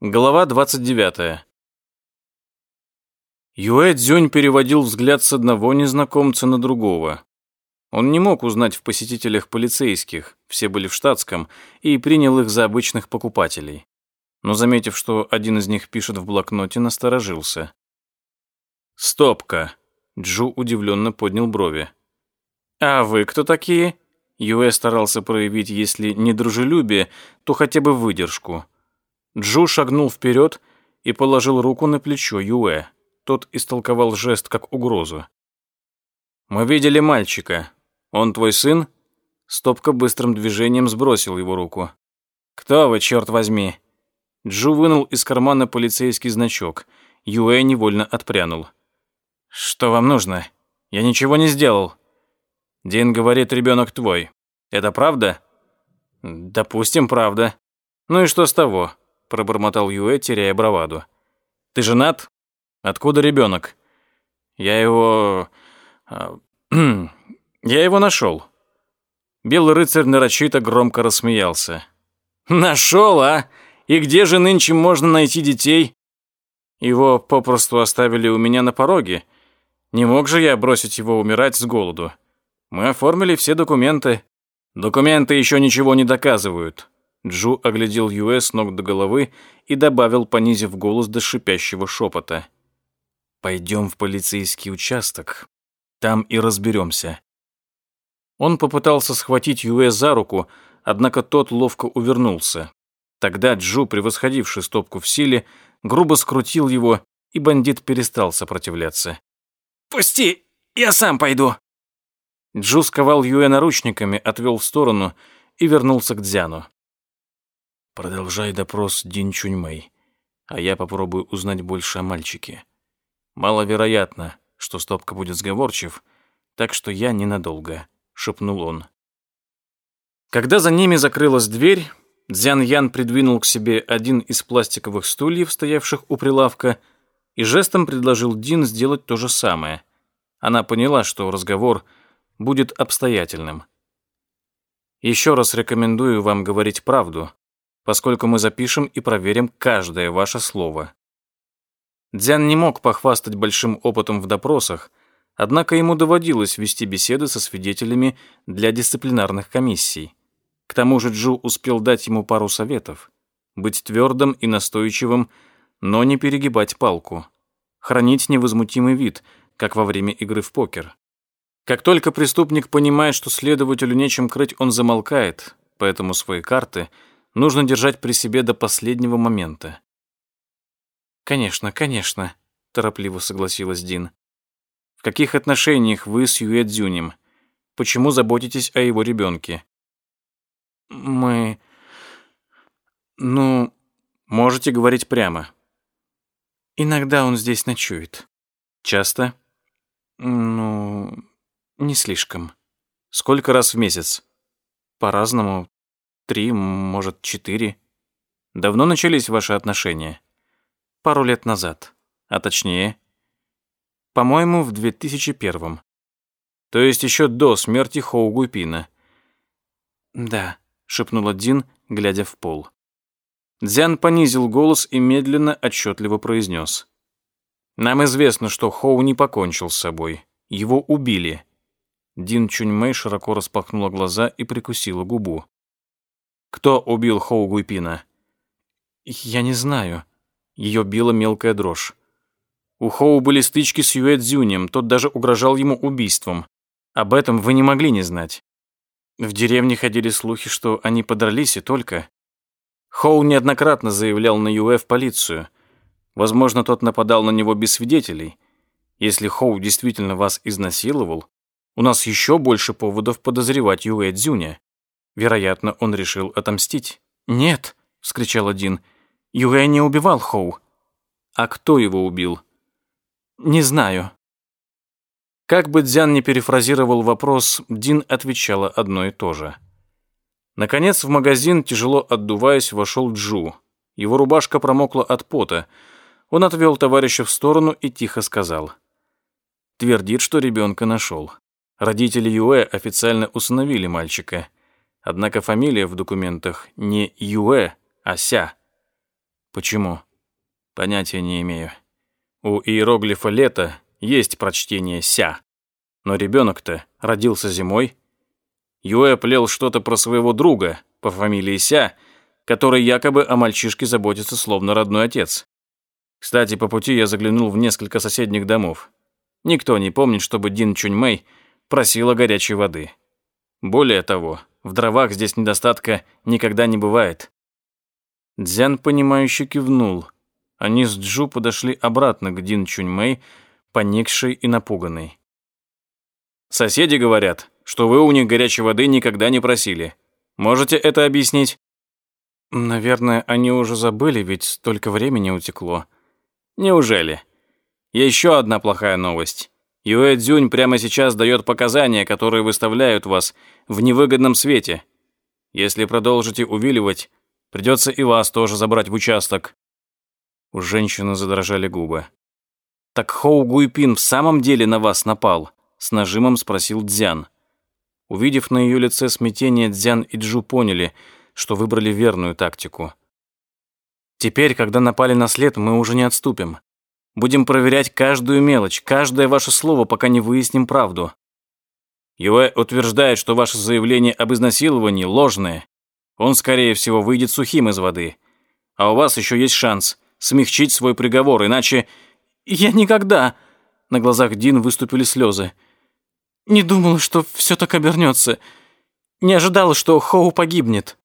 Глава 29. Юэ Цзюнь переводил взгляд с одного незнакомца на другого. Он не мог узнать в посетителях полицейских, все были в штатском, и принял их за обычных покупателей. Но, заметив, что один из них пишет в блокноте, насторожился. «Стопка!» Джу удивленно поднял брови. «А вы кто такие?» Юэ старался проявить, если не дружелюбие, то хотя бы выдержку. Джу шагнул вперед и положил руку на плечо Юэ. Тот истолковал жест как угрозу. «Мы видели мальчика. Он твой сын?» Стопка быстрым движением сбросил его руку. «Кто вы, черт возьми?» Джу вынул из кармана полицейский значок. Юэ невольно отпрянул. «Что вам нужно? Я ничего не сделал». Дин говорит, ребенок твой. Это правда? Допустим, правда. Ну и что с того? Пробормотал Юэ, теряя браваду. Ты женат? Откуда ребенок? Я его... А, я его нашел. Белый рыцарь нарочито громко рассмеялся. Нашел, а? И где же нынче можно найти детей? Его попросту оставили у меня на пороге. Не мог же я бросить его умирать с голоду. Мы оформили все документы. Документы еще ничего не доказывают. Джу оглядел Юэ с ног до головы и добавил, понизив голос до шипящего шепота. «Пойдем в полицейский участок. Там и разберемся». Он попытался схватить Юэ за руку, однако тот ловко увернулся. Тогда Джу, превосходивший стопку в силе, грубо скрутил его, и бандит перестал сопротивляться. «Пусти, я сам пойду», Джу сковал Юэ наручниками, отвел в сторону и вернулся к Дзяну. «Продолжай допрос Дин Чуньмэй, а я попробую узнать больше о мальчике. Маловероятно, что Стопка будет сговорчив, так что я ненадолго», — шепнул он. Когда за ними закрылась дверь, Дзян Ян придвинул к себе один из пластиковых стульев, стоявших у прилавка, и жестом предложил Дин сделать то же самое. Она поняла, что разговор — будет обстоятельным. Еще раз рекомендую вам говорить правду, поскольку мы запишем и проверим каждое ваше слово. Дзян не мог похвастать большим опытом в допросах, однако ему доводилось вести беседы со свидетелями для дисциплинарных комиссий. К тому же Джу успел дать ему пару советов. Быть твердым и настойчивым, но не перегибать палку. Хранить невозмутимый вид, как во время игры в покер. Как только преступник понимает, что следователю нечем крыть, он замолкает, поэтому свои карты нужно держать при себе до последнего момента. «Конечно, конечно», — торопливо согласилась Дин. «В каких отношениях вы с Юэ Цзюнем? Почему заботитесь о его ребенке?» «Мы... ну...» «Можете говорить прямо». «Иногда он здесь ночует». «Часто?» «Ну...» Не слишком. Сколько раз в месяц? По-разному. Три, может, четыре. Давно начались ваши отношения? Пару лет назад. А точнее? По-моему, в 2001 То есть еще до смерти Хоу Гуйпина. Да, шепнула Дин, глядя в пол. Дзян понизил голос и медленно, отчетливо произнес. «Нам известно, что Хоу не покончил с собой. Его убили. Дин Чуньмэй широко распахнула глаза и прикусила губу. «Кто убил Хоу Гуйпина?» «Я не знаю». Ее била мелкая дрожь. У Хоу были стычки с Юэ Цзюнем, тот даже угрожал ему убийством. Об этом вы не могли не знать. В деревне ходили слухи, что они подрались и только. Хоу неоднократно заявлял на Юэ в полицию. Возможно, тот нападал на него без свидетелей. Если Хоу действительно вас изнасиловал, у нас еще больше поводов подозревать Юэ Цзюня. Вероятно, он решил отомстить. «Нет», — вскричал один, — «Юэ не убивал Хоу». «А кто его убил?» «Не знаю». Как бы Дзян не перефразировал вопрос, Дин отвечала одно и то же. Наконец в магазин, тяжело отдуваясь, вошел Джу. Его рубашка промокла от пота. Он отвел товарища в сторону и тихо сказал. Твердит, что ребенка нашел. Родители Юэ официально усыновили мальчика. Однако фамилия в документах не Юэ, а Ся. Почему? Понятия не имею. У иероглифа «лето» есть прочтение «ся». Но ребенок-то родился зимой. Юэ плел что-то про своего друга по фамилии Ся, который якобы о мальчишке заботится словно родной отец. Кстати, по пути я заглянул в несколько соседних домов. Никто не помнит, чтобы Дин Чуньмэй просила горячей воды. Более того, в дровах здесь недостатка никогда не бывает. Дзян, понимающе кивнул. Они с Джу подошли обратно к Дин Чуньмэй, поникшей и напуганной. «Соседи говорят, что вы у них горячей воды никогда не просили. Можете это объяснить?» «Наверное, они уже забыли, ведь столько времени утекло». «Неужели?» Еще одна плохая новость. Юэ Цзюнь прямо сейчас дает показания, которые выставляют вас в невыгодном свете. Если продолжите увиливать, придется и вас тоже забрать в участок». У женщины задрожали губы. «Так Хоу Гуйпин в самом деле на вас напал?» С нажимом спросил Дзян. Увидев на ее лице смятение, Дзян и Джу поняли, что выбрали верную тактику. «Теперь, когда напали на след, мы уже не отступим. Будем проверять каждую мелочь, каждое ваше слово, пока не выясним правду. Юэ утверждает, что ваше заявление об изнасиловании ложное. Он, скорее всего, выйдет сухим из воды. А у вас еще есть шанс смягчить свой приговор, иначе... Я никогда... На глазах Дин выступили слезы. Не думала, что все так обернется. Не ожидала, что Хоу погибнет.